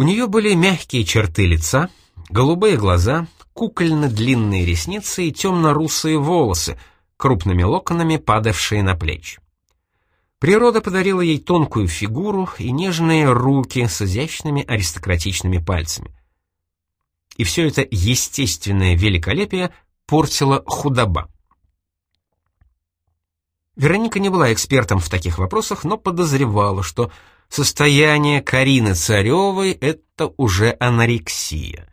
У нее были мягкие черты лица, голубые глаза, кукольно-длинные ресницы и темно-русые волосы, крупными локонами падавшие на плечи. Природа подарила ей тонкую фигуру и нежные руки с изящными аристократичными пальцами. И все это естественное великолепие портила худоба. Вероника не была экспертом в таких вопросах, но подозревала, что состояние Карины Царевой — это уже анорексия.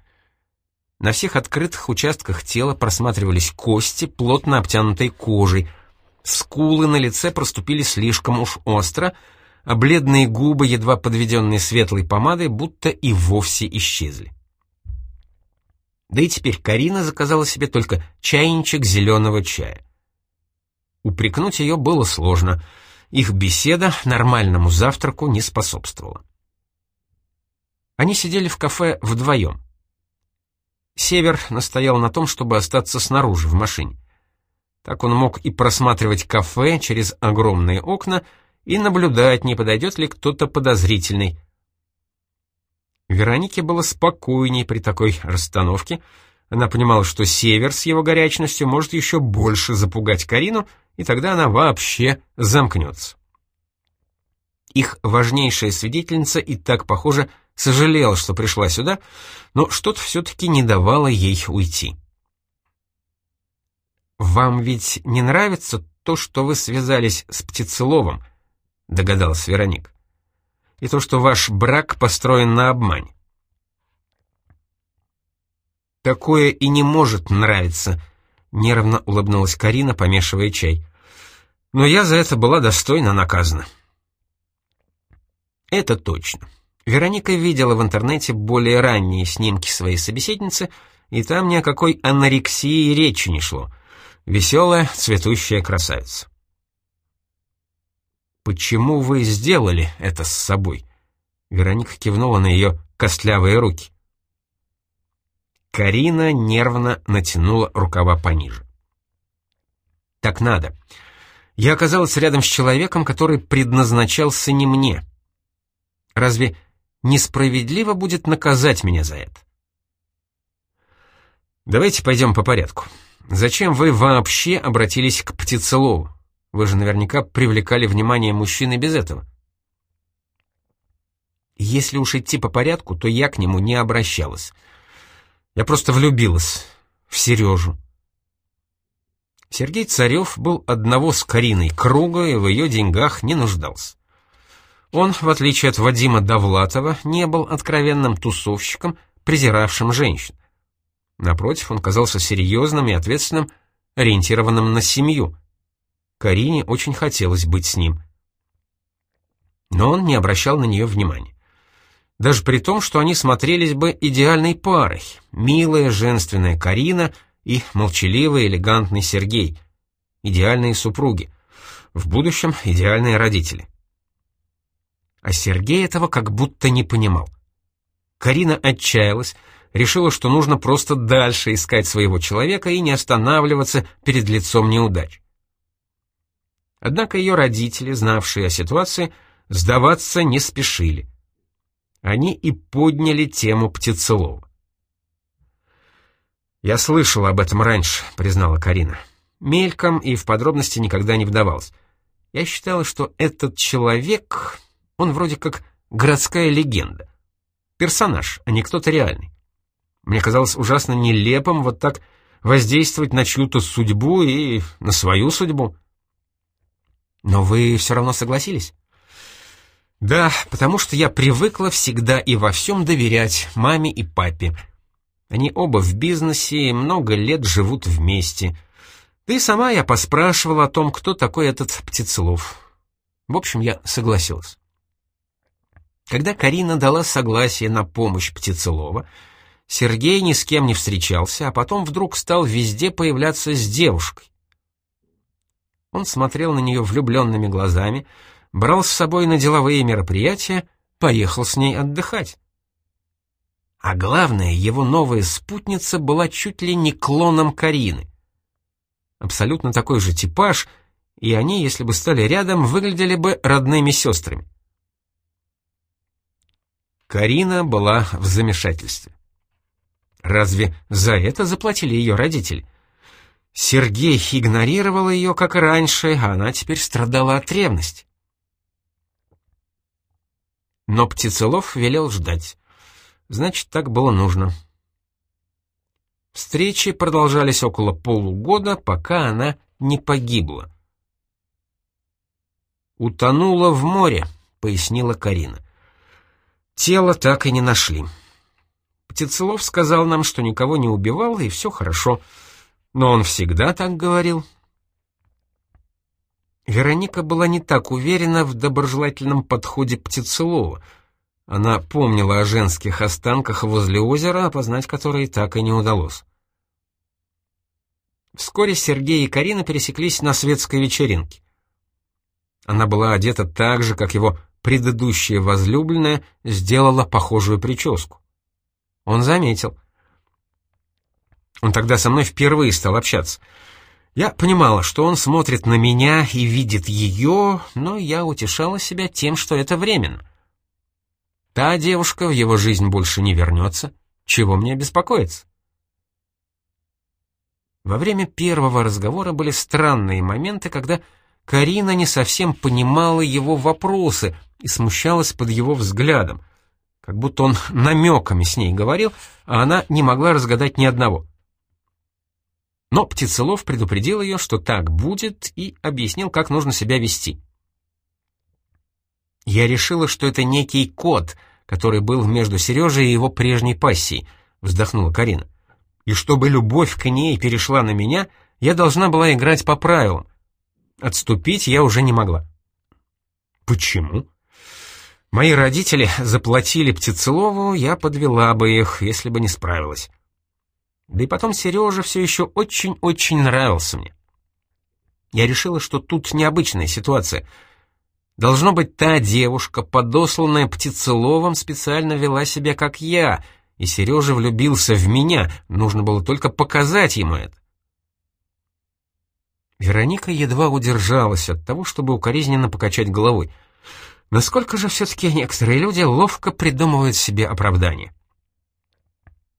На всех открытых участках тела просматривались кости, плотно обтянутой кожей. Скулы на лице проступили слишком уж остро, а бледные губы, едва подведенные светлой помадой, будто и вовсе исчезли. Да и теперь Карина заказала себе только чайничек зеленого чая. Упрекнуть ее было сложно. Их беседа нормальному завтраку не способствовала. Они сидели в кафе вдвоем. Север настоял на том, чтобы остаться снаружи, в машине. Так он мог и просматривать кафе через огромные окна и наблюдать, не подойдет ли кто-то подозрительный. Веронике было спокойней при такой расстановке. Она понимала, что Север с его горячностью может еще больше запугать Карину, и тогда она вообще замкнется. Их важнейшая свидетельница и так, похоже, сожалела, что пришла сюда, но что-то все-таки не давало ей уйти. «Вам ведь не нравится то, что вы связались с Птицеловым?» — догадалась Вероник. «И то, что ваш брак построен на обмане». «Такое и не может нравиться», — нервно улыбнулась Карина, помешивая чай. «Но я за это была достойно наказана». Это точно. Вероника видела в интернете более ранние снимки своей собеседницы, и там ни о какой анорексии речи не шло. Веселая, цветущая красавица. «Почему вы сделали это с собой?» Вероника кивнула на ее костлявые руки. Карина нервно натянула рукава пониже. «Так надо. Я оказалась рядом с человеком, который предназначался не мне. Разве несправедливо будет наказать меня за это. Давайте пойдем по порядку. Зачем вы вообще обратились к Птицелову? Вы же наверняка привлекали внимание мужчины без этого. Если уж идти по порядку, то я к нему не обращалась. Я просто влюбилась в Сережу. Сергей Царев был одного с Кариной круга и в ее деньгах не нуждался. Он, в отличие от Вадима Довлатова, не был откровенным тусовщиком, презиравшим женщин. Напротив, он казался серьезным и ответственным, ориентированным на семью. Карине очень хотелось быть с ним. Но он не обращал на нее внимания. Даже при том, что они смотрелись бы идеальной парой. Милая, женственная Карина и молчаливый, элегантный Сергей. Идеальные супруги. В будущем идеальные родители. А Сергей этого как будто не понимал. Карина отчаялась, решила, что нужно просто дальше искать своего человека и не останавливаться перед лицом неудач. Однако ее родители, знавшие о ситуации, сдаваться не спешили. Они и подняли тему Птицелова. «Я слышала об этом раньше», — признала Карина. Мельком и в подробности никогда не вдавалась. Я считала, что этот человек он вроде как городская легенда. Персонаж, а не кто-то реальный. Мне казалось ужасно нелепым вот так воздействовать на чью-то судьбу и на свою судьбу. Но вы все равно согласились? Да, потому что я привыкла всегда и во всем доверять маме и папе. Они оба в бизнесе и много лет живут вместе. И сама я поспрашивала о том, кто такой этот Птицелов. В общем, я согласилась. Когда Карина дала согласие на помощь Птицелова, Сергей ни с кем не встречался, а потом вдруг стал везде появляться с девушкой. Он смотрел на нее влюбленными глазами, брал с собой на деловые мероприятия, поехал с ней отдыхать. А главное, его новая спутница была чуть ли не клоном Карины. Абсолютно такой же типаж, и они, если бы стали рядом, выглядели бы родными сестрами. Карина была в замешательстве. Разве за это заплатили ее родители? Сергей игнорировал ее, как и раньше, а она теперь страдала от ревности. Но Птицелов велел ждать. Значит, так было нужно. Встречи продолжались около полугода, пока она не погибла. «Утонула в море», — пояснила Карина. «Тело так и не нашли». Птицелов сказал нам, что никого не убивал, и все хорошо. Но он всегда так говорил. Вероника была не так уверена в доброжелательном подходе Птицелова. Она помнила о женских останках возле озера, опознать которые так и не удалось. Вскоре Сергей и Карина пересеклись на светской вечеринке. Она была одета так же, как его предыдущая возлюбленная сделала похожую прическу. Он заметил. Он тогда со мной впервые стал общаться. Я понимала, что он смотрит на меня и видит ее, но я утешала себя тем, что это временно. Та девушка в его жизнь больше не вернется. Чего мне беспокоиться? Во время первого разговора были странные моменты, когда Карина не совсем понимала его вопросы и смущалась под его взглядом — как будто он намеками с ней говорил, а она не могла разгадать ни одного. Но Птицелов предупредил ее, что так будет, и объяснил, как нужно себя вести. «Я решила, что это некий код, который был между Сережей и его прежней пассией», — вздохнула Карина. «И чтобы любовь к ней перешла на меня, я должна была играть по правилам. Отступить я уже не могла». «Почему?» Мои родители заплатили Птицелову, я подвела бы их, если бы не справилась. Да и потом Сережа все еще очень-очень нравился мне. Я решила, что тут необычная ситуация. Должно быть, та девушка, подосланная Птицеловым, специально вела себя как я, и Сережа влюбился в меня, нужно было только показать ему это. Вероника едва удержалась от того, чтобы укоризненно покачать головой — Насколько же все-таки некоторые люди ловко придумывают себе оправдание.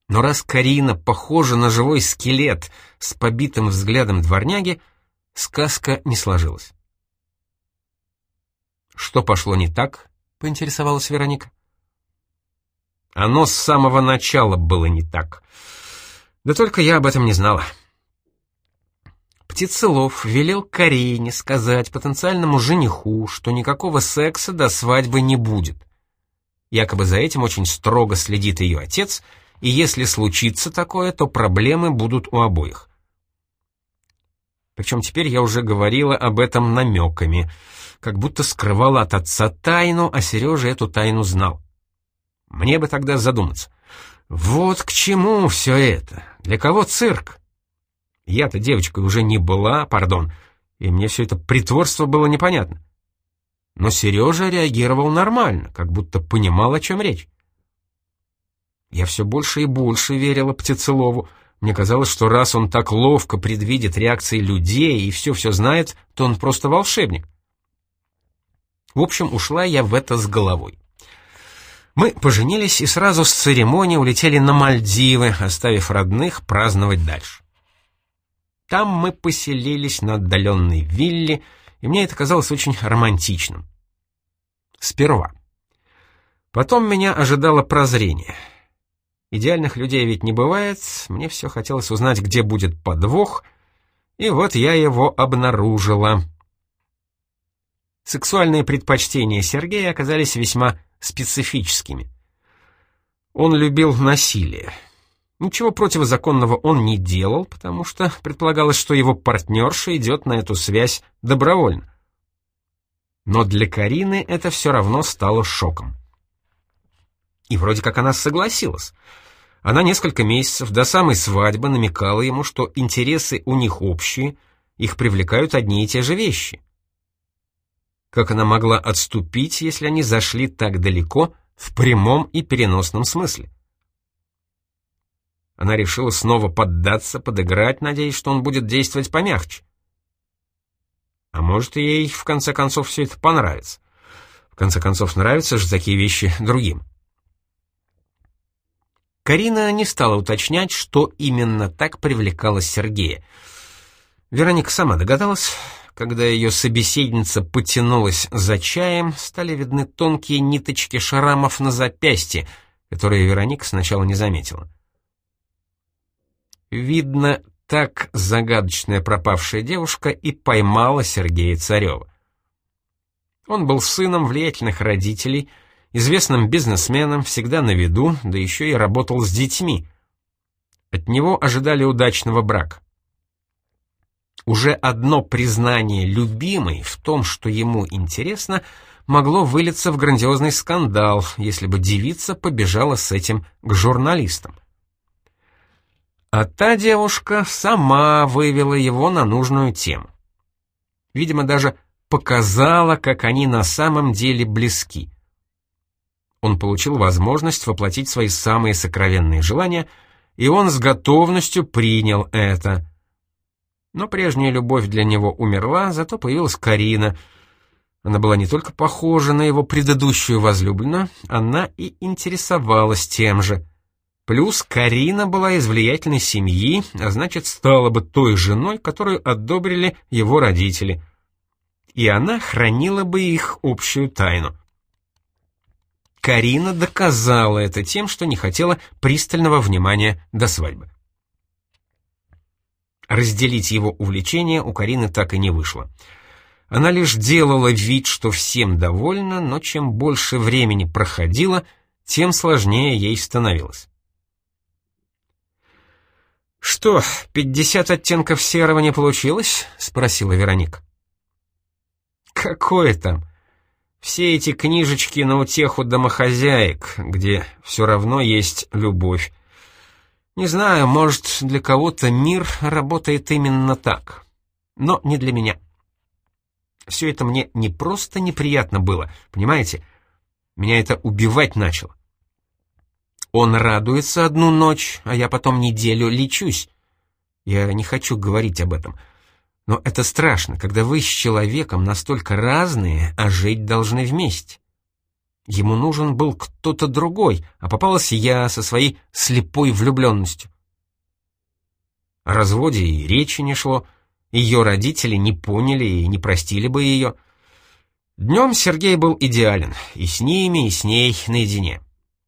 Но раз Карина похожа на живой скелет с побитым взглядом дворняги, сказка не сложилась. «Что пошло не так?» — поинтересовалась Вероника. «Оно с самого начала было не так. Да только я об этом не знала». Птицелов велел Карине сказать потенциальному жениху, что никакого секса до свадьбы не будет. Якобы за этим очень строго следит ее отец, и если случится такое, то проблемы будут у обоих. Причем теперь я уже говорила об этом намеками, как будто скрывала от отца тайну, а Сережа эту тайну знал. Мне бы тогда задуматься. Вот к чему все это? Для кого цирк? Я-то девочкой уже не была, пардон, и мне все это притворство было непонятно. Но Сережа реагировал нормально, как будто понимал, о чем речь. Я все больше и больше верила Птицелову. Мне казалось, что раз он так ловко предвидит реакции людей и все-все знает, то он просто волшебник. В общем, ушла я в это с головой. Мы поженились и сразу с церемонии улетели на Мальдивы, оставив родных праздновать дальше. Там мы поселились на отдаленной вилле, и мне это казалось очень романтичным. Сперва. Потом меня ожидало прозрение. Идеальных людей ведь не бывает, мне все хотелось узнать, где будет подвох, и вот я его обнаружила. Сексуальные предпочтения Сергея оказались весьма специфическими. Он любил насилие. Ничего противозаконного он не делал, потому что предполагалось, что его партнерша идет на эту связь добровольно. Но для Карины это все равно стало шоком. И вроде как она согласилась. Она несколько месяцев до самой свадьбы намекала ему, что интересы у них общие, их привлекают одни и те же вещи. Как она могла отступить, если они зашли так далеко в прямом и переносном смысле? Она решила снова поддаться, подыграть, надеясь, что он будет действовать помягче. А может, ей в конце концов все это понравится. В конце концов, нравятся же такие вещи другим. Карина не стала уточнять, что именно так привлекало Сергея. Вероника сама догадалась, когда ее собеседница потянулась за чаем, стали видны тонкие ниточки шрамов на запястье, которые Вероника сначала не заметила. Видно, так загадочная пропавшая девушка и поймала Сергея Царева. Он был сыном влиятельных родителей, известным бизнесменом, всегда на виду, да еще и работал с детьми. От него ожидали удачного брака. Уже одно признание любимой в том, что ему интересно, могло вылиться в грандиозный скандал, если бы девица побежала с этим к журналистам. А та девушка сама вывела его на нужную тему. Видимо, даже показала, как они на самом деле близки. Он получил возможность воплотить свои самые сокровенные желания, и он с готовностью принял это. Но прежняя любовь для него умерла, зато появилась Карина. Она была не только похожа на его предыдущую возлюбленную, она и интересовалась тем же — Плюс Карина была из влиятельной семьи, а значит, стала бы той женой, которую одобрили его родители. И она хранила бы их общую тайну. Карина доказала это тем, что не хотела пристального внимания до свадьбы. Разделить его увлечение у Карины так и не вышло. Она лишь делала вид, что всем довольна, но чем больше времени проходило, тем сложнее ей становилось. «Что, пятьдесят оттенков серого не получилось?» — спросила Вероника. «Какое там? Все эти книжечки на утеху домохозяек, где все равно есть любовь. Не знаю, может, для кого-то мир работает именно так, но не для меня. Все это мне не просто неприятно было, понимаете? Меня это убивать начало. Он радуется одну ночь, а я потом неделю лечусь. Я не хочу говорить об этом. Но это страшно, когда вы с человеком настолько разные, а жить должны вместе. Ему нужен был кто-то другой, а попалась я со своей слепой влюбленностью. О разводе и речи не шло, ее родители не поняли и не простили бы ее. Днем Сергей был идеален, и с ними, и с ней наедине.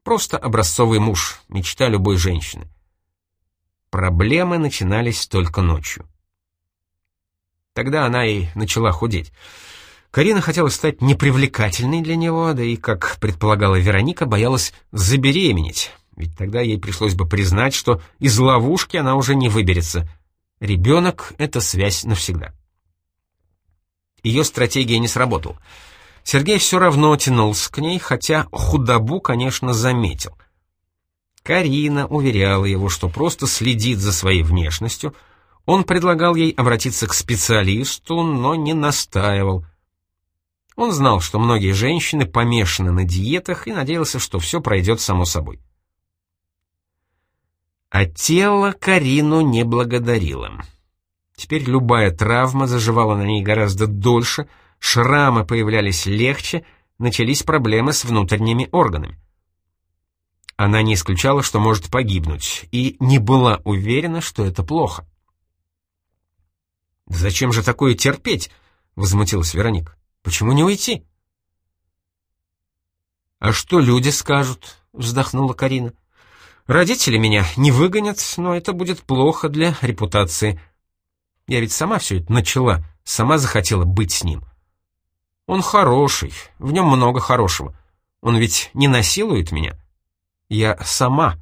Просто образцовый муж, мечта любой женщины. Проблемы начинались только ночью. Тогда она и начала худеть. Карина хотела стать непривлекательной для него, да и, как предполагала Вероника, боялась забеременеть, ведь тогда ей пришлось бы признать, что из ловушки она уже не выберется. Ребенок — это связь навсегда. Ее стратегия не сработала. Сергей все равно тянулся к ней, хотя худобу, конечно, заметил. Карина уверяла его, что просто следит за своей внешностью. Он предлагал ей обратиться к специалисту, но не настаивал. Он знал, что многие женщины помешаны на диетах и надеялся, что все пройдет само собой. А тело Карину не благодарило. Теперь любая травма заживала на ней гораздо дольше — шрамы появлялись легче, начались проблемы с внутренними органами. Она не исключала, что может погибнуть, и не была уверена, что это плохо. «Зачем же такое терпеть?» — возмутилась Вероника. «Почему не уйти?» «А что люди скажут?» — вздохнула Карина. «Родители меня не выгонят, но это будет плохо для репутации. Я ведь сама все это начала, сама захотела быть с ним. Он хороший, в нем много хорошего. Он ведь не насилует меня. Я сама.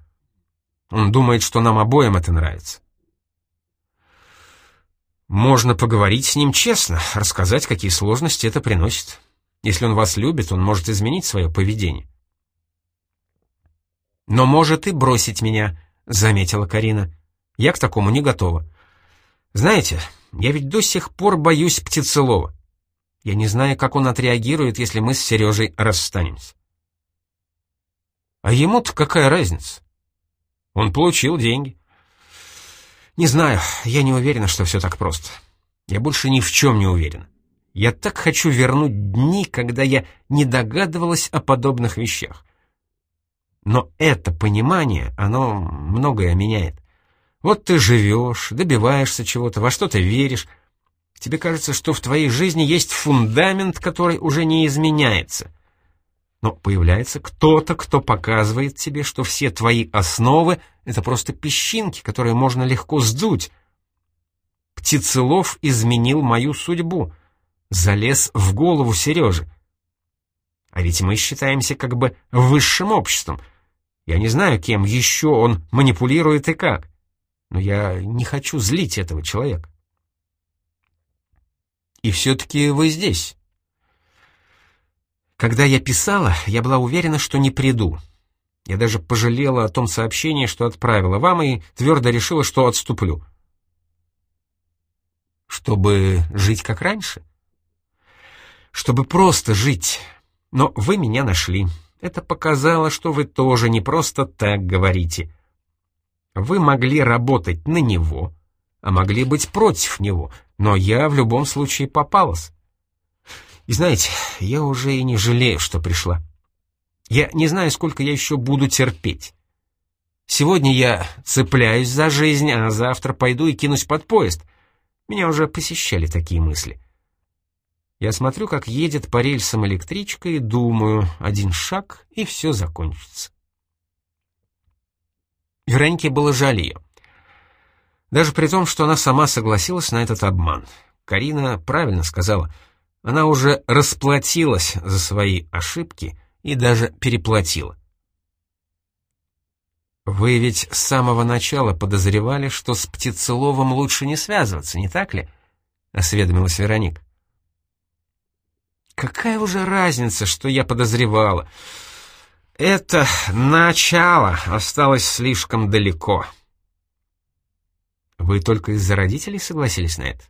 Он думает, что нам обоим это нравится. Можно поговорить с ним честно, рассказать, какие сложности это приносит. Если он вас любит, он может изменить свое поведение. «Но может и бросить меня», — заметила Карина. «Я к такому не готова. Знаете, я ведь до сих пор боюсь птицелова. Я не знаю, как он отреагирует, если мы с Сережей расстанемся. А ему-то какая разница? Он получил деньги. Не знаю, я не уверена, что все так просто. Я больше ни в чем не уверен. Я так хочу вернуть дни, когда я не догадывалась о подобных вещах. Но это понимание, оно многое меняет. Вот ты живешь, добиваешься чего-то, во что-то веришь. Тебе кажется, что в твоей жизни есть фундамент, который уже не изменяется. Но появляется кто-то, кто показывает тебе, что все твои основы — это просто песчинки, которые можно легко сдуть. Птицелов изменил мою судьбу, залез в голову Сережи. А ведь мы считаемся как бы высшим обществом. Я не знаю, кем еще он манипулирует и как. Но я не хочу злить этого человека. И все-таки вы здесь. Когда я писала, я была уверена, что не приду. Я даже пожалела о том сообщении, что отправила вам, и твердо решила, что отступлю. Чтобы жить как раньше? Чтобы просто жить. Но вы меня нашли. Это показало, что вы тоже не просто так говорите. Вы могли работать на него, а могли быть против него, но я в любом случае попалась. И знаете, я уже и не жалею, что пришла. Я не знаю, сколько я еще буду терпеть. Сегодня я цепляюсь за жизнь, а завтра пойду и кинусь под поезд. Меня уже посещали такие мысли. Я смотрю, как едет по рельсам электричка, и думаю, один шаг, и все закончится. Веронике было жаль ее. Даже при том, что она сама согласилась на этот обман. Карина правильно сказала, она уже расплатилась за свои ошибки и даже переплатила. «Вы ведь с самого начала подозревали, что с Птицеловым лучше не связываться, не так ли?» — осведомилась Вероника. «Какая уже разница, что я подозревала?» Это начало осталось слишком далеко. Вы только из-за родителей согласились на это?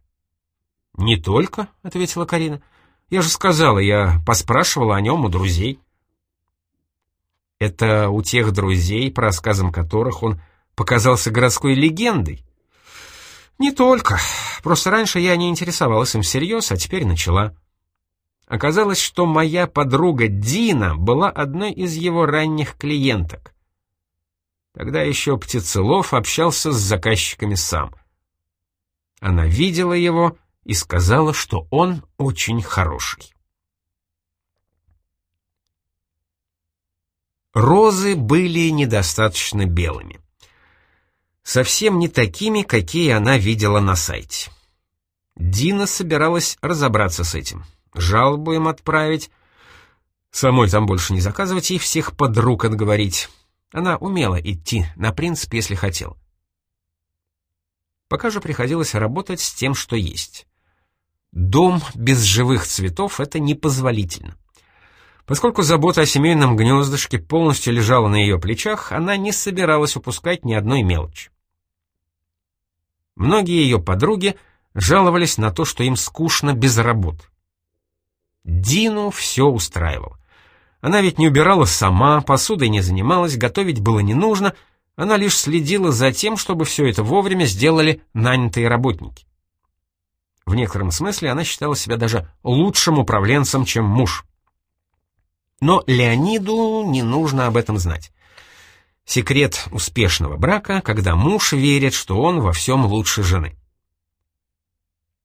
Не только, ответила Карина. Я же сказала, я поспрашивала о нем у друзей. Это у тех друзей, по рассказам которых он показался городской легендой. Не только. Просто раньше я не интересовалась им всерьез, а теперь начала. Оказалось, что моя подруга Дина была одной из его ранних клиенток. Тогда еще Птицелов общался с заказчиками сам. Она видела его и сказала, что он очень хороший. Розы были недостаточно белыми. Совсем не такими, какие она видела на сайте. Дина собиралась разобраться с этим жалобу им отправить, самой там больше не заказывать и всех подруг отговорить. Она умела идти на принцип, если хотел. Пока же приходилось работать с тем, что есть. Дом без живых цветов — это непозволительно. Поскольку забота о семейном гнездышке полностью лежала на ее плечах, она не собиралась упускать ни одной мелочи. Многие ее подруги жаловались на то, что им скучно без работы. Дину все устраивало. Она ведь не убирала сама, посудой не занималась, готовить было не нужно, она лишь следила за тем, чтобы все это вовремя сделали нанятые работники. В некотором смысле она считала себя даже лучшим управленцем, чем муж. Но Леониду не нужно об этом знать. Секрет успешного брака, когда муж верит, что он во всем лучше жены.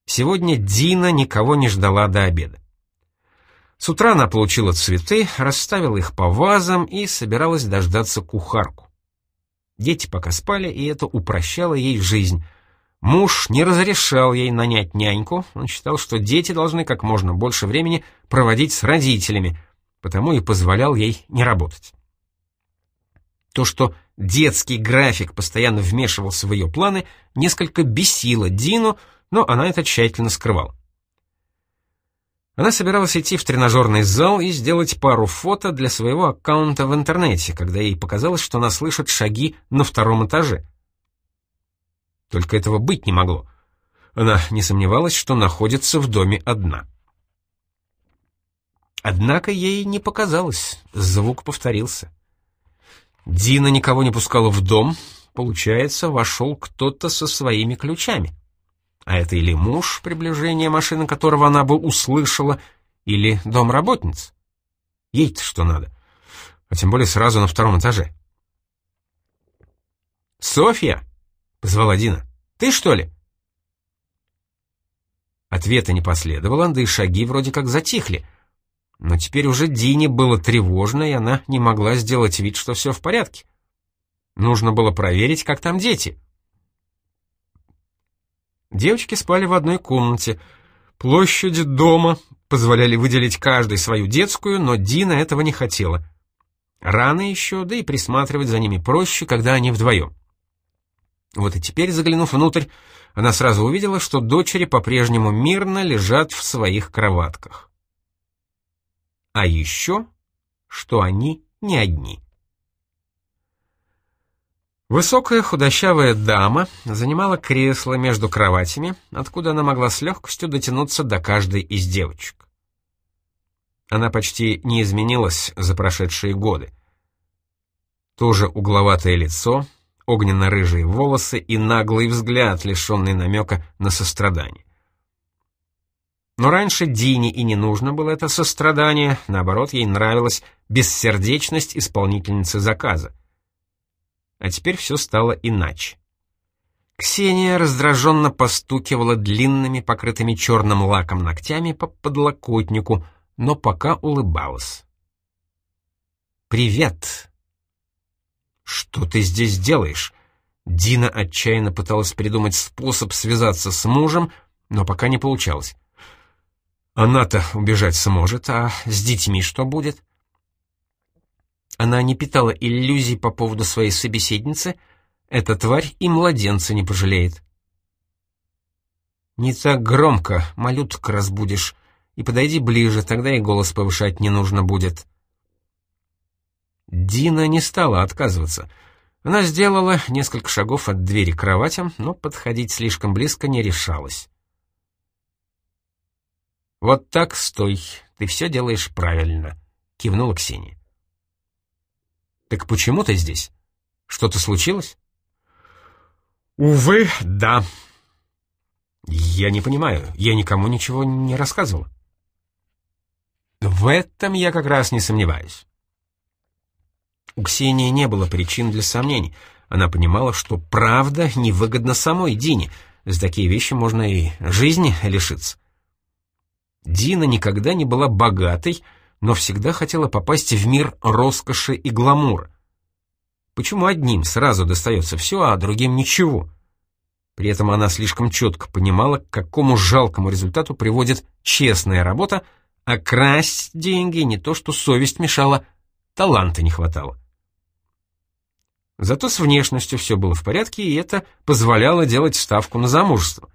Сегодня Дина никого не ждала до обеда. С утра она получила цветы, расставила их по вазам и собиралась дождаться кухарку. Дети пока спали, и это упрощало ей жизнь. Муж не разрешал ей нанять няньку, он считал, что дети должны как можно больше времени проводить с родителями, потому и позволял ей не работать. То, что детский график постоянно вмешивался в ее планы, несколько бесило Дину, но она это тщательно скрывала. Она собиралась идти в тренажерный зал и сделать пару фото для своего аккаунта в интернете, когда ей показалось, что она слышит шаги на втором этаже. Только этого быть не могло. Она не сомневалась, что находится в доме одна. Однако ей не показалось, звук повторился. Дина никого не пускала в дом, получается, вошел кто-то со своими ключами. А это или муж, приближение машины которого она бы услышала, или домработница. Ей-то что надо? а тем более сразу на втором этаже. «Софья!» — позвала Дина. «Ты что ли?» Ответа не последовало, да и шаги вроде как затихли. Но теперь уже Дине было тревожно, и она не могла сделать вид, что все в порядке. Нужно было проверить, как там дети. Девочки спали в одной комнате. Площади дома позволяли выделить каждой свою детскую, но Дина этого не хотела. Рано еще, да и присматривать за ними проще, когда они вдвоем. Вот и теперь, заглянув внутрь, она сразу увидела, что дочери по-прежнему мирно лежат в своих кроватках. А еще, что они не одни. Высокая худощавая дама занимала кресло между кроватями, откуда она могла с легкостью дотянуться до каждой из девочек. Она почти не изменилась за прошедшие годы. Тоже угловатое лицо, огненно-рыжие волосы и наглый взгляд, лишенный намека на сострадание. Но раньше Дине и не нужно было это сострадание, наоборот, ей нравилась бессердечность исполнительницы заказа. А теперь все стало иначе. Ксения раздраженно постукивала длинными, покрытыми черным лаком ногтями по подлокотнику, но пока улыбалась. «Привет!» «Что ты здесь делаешь?» Дина отчаянно пыталась придумать способ связаться с мужем, но пока не получалось. Она-то убежать сможет, а с детьми что будет? Она не питала иллюзий по поводу своей собеседницы, эта тварь и младенца не пожалеет. «Не так громко, малюток разбудишь, и подойди ближе, тогда и голос повышать не нужно будет», Дина не стала отказываться. Она сделала несколько шагов от двери к кроватям, но подходить слишком близко не решалась. «Вот так стой, ты все делаешь правильно», — кивнула Ксения. «Так почему ты здесь? Что-то случилось?» «Увы, да». «Я не понимаю, я никому ничего не рассказывал». «В этом я как раз не сомневаюсь. У Ксении не было причин для сомнений. Она понимала, что правда невыгодна самой Дине. За такие вещи можно и жизни лишиться. Дина никогда не была богатой, но всегда хотела попасть в мир роскоши и гламура. Почему одним сразу достается все, а другим ничего? При этом она слишком четко понимала, к какому жалкому результату приводит честная работа, а красть деньги не то что совесть мешала, таланта не хватало. Зато с внешностью все было в порядке, и это позволяло делать ставку на замужество.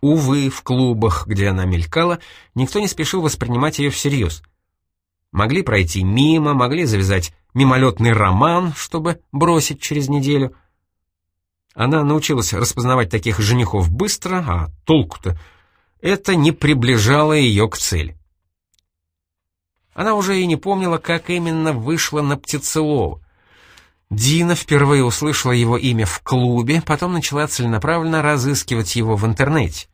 Увы, в клубах, где она мелькала, никто не спешил воспринимать ее всерьез. Могли пройти мимо, могли завязать мимолетный роман, чтобы бросить через неделю. Она научилась распознавать таких женихов быстро, а толку-то это не приближало ее к цели. Она уже и не помнила, как именно вышла на Птицелова. Дина впервые услышала его имя в клубе, потом начала целенаправленно разыскивать его в интернете.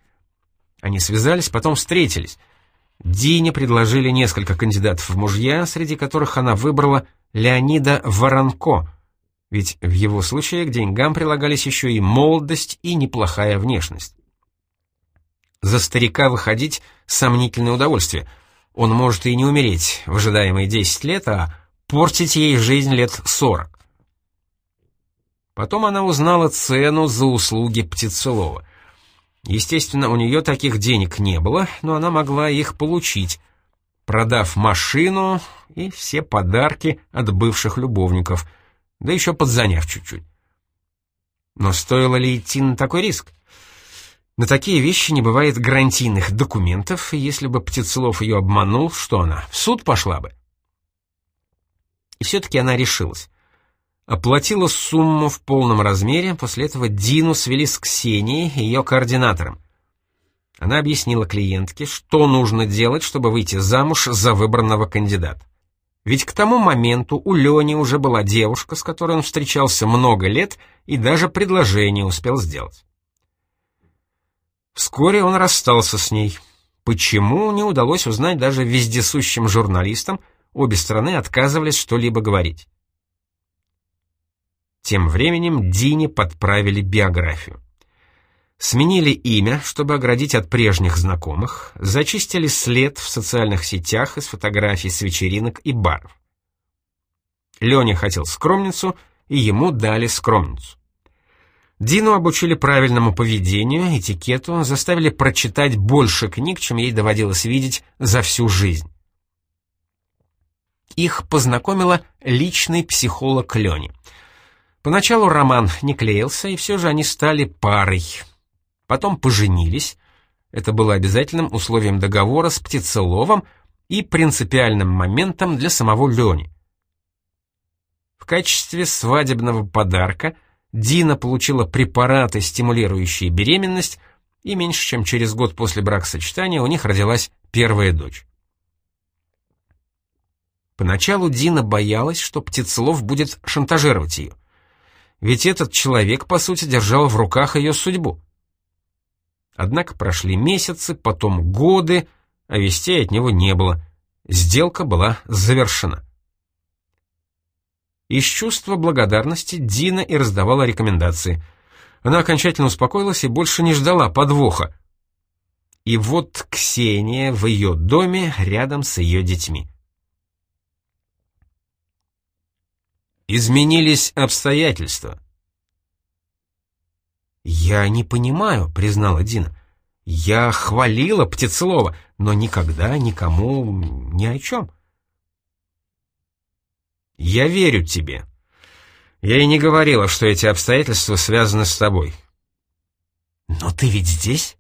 Они связались, потом встретились. Дине предложили несколько кандидатов в мужья, среди которых она выбрала Леонида Воронко, ведь в его случае к деньгам прилагались еще и молодость и неплохая внешность. За старика выходить — сомнительное удовольствие. Он может и не умереть в ожидаемые 10 лет, а портить ей жизнь лет 40. Потом она узнала цену за услуги Птицелова. Естественно, у нее таких денег не было, но она могла их получить, продав машину и все подарки от бывших любовников, да еще подзаняв чуть-чуть. Но стоило ли идти на такой риск? На такие вещи не бывает гарантийных документов, и если бы Птицелов ее обманул, что она, в суд пошла бы? И все-таки она решилась оплатила сумму в полном размере, после этого Дину свели с Ксенией, ее координатором. Она объяснила клиентке, что нужно делать, чтобы выйти замуж за выбранного кандидата. Ведь к тому моменту у Лени уже была девушка, с которой он встречался много лет и даже предложение успел сделать. Вскоре он расстался с ней. Почему, не удалось узнать даже вездесущим журналистам, обе стороны отказывались что-либо говорить. Тем временем Дине подправили биографию. Сменили имя, чтобы оградить от прежних знакомых, зачистили след в социальных сетях из фотографий с вечеринок и баров. Леня хотел скромницу, и ему дали скромницу. Дину обучили правильному поведению, этикету, заставили прочитать больше книг, чем ей доводилось видеть за всю жизнь. Их познакомила личный психолог Лени. Поначалу роман не клеился, и все же они стали парой. Потом поженились. Это было обязательным условием договора с Птицеловым и принципиальным моментом для самого Лени. В качестве свадебного подарка Дина получила препараты, стимулирующие беременность, и меньше чем через год после бракосочетания у них родилась первая дочь. Поначалу Дина боялась, что Птицелов будет шантажировать ее. Ведь этот человек, по сути, держал в руках ее судьбу. Однако прошли месяцы, потом годы, а вестей от него не было. Сделка была завершена. Из чувства благодарности Дина и раздавала рекомендации. Она окончательно успокоилась и больше не ждала подвоха. И вот Ксения в ее доме рядом с ее детьми. Изменились обстоятельства. «Я не понимаю», — признала Дина. «Я хвалила Птицелова, но никогда никому ни о чем». «Я верю тебе. Я и не говорила, что эти обстоятельства связаны с тобой». «Но ты ведь здесь?»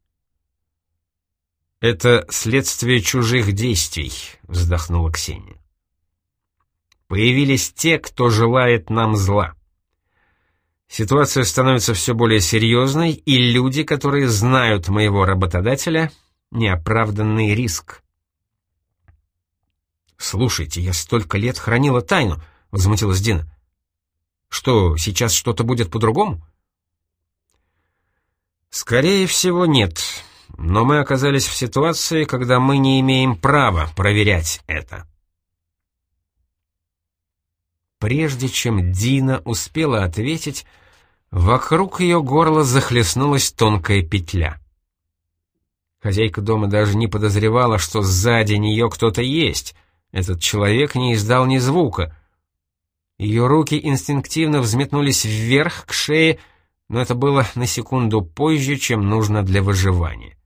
«Это следствие чужих действий», — вздохнула Ксения. «Появились те, кто желает нам зла. Ситуация становится все более серьезной, и люди, которые знают моего работодателя, — неоправданный риск». «Слушайте, я столько лет хранила тайну», — возмутилась Дина. «Что, сейчас что-то будет по-другому?» «Скорее всего, нет. Но мы оказались в ситуации, когда мы не имеем права проверять это». Прежде чем Дина успела ответить, вокруг ее горла захлестнулась тонкая петля. Хозяйка дома даже не подозревала, что сзади нее кто-то есть, этот человек не издал ни звука. Ее руки инстинктивно взметнулись вверх к шее, но это было на секунду позже, чем нужно для выживания.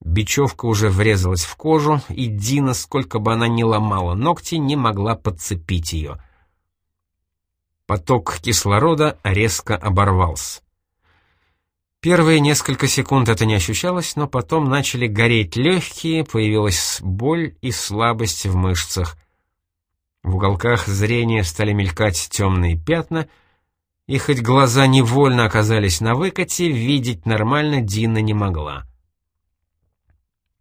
Бечевка уже врезалась в кожу, и Дина, сколько бы она ни ломала ногти, не могла подцепить ее. Поток кислорода резко оборвался. Первые несколько секунд это не ощущалось, но потом начали гореть легкие, появилась боль и слабость в мышцах. В уголках зрения стали мелькать темные пятна, и хоть глаза невольно оказались на выкате, видеть нормально Дина не могла.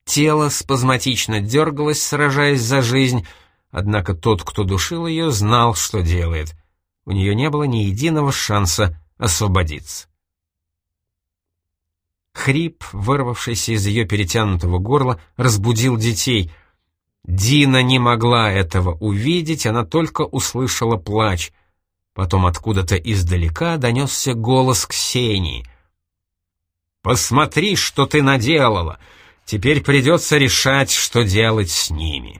Тело спазматично дергалось, сражаясь за жизнь, однако тот, кто душил ее, знал, что делает. У нее не было ни единого шанса освободиться. Хрип, вырвавшийся из ее перетянутого горла, разбудил детей. Дина не могла этого увидеть, она только услышала плач. Потом откуда-то издалека донесся голос Ксении. «Посмотри, что ты наделала! Теперь придется решать, что делать с ними».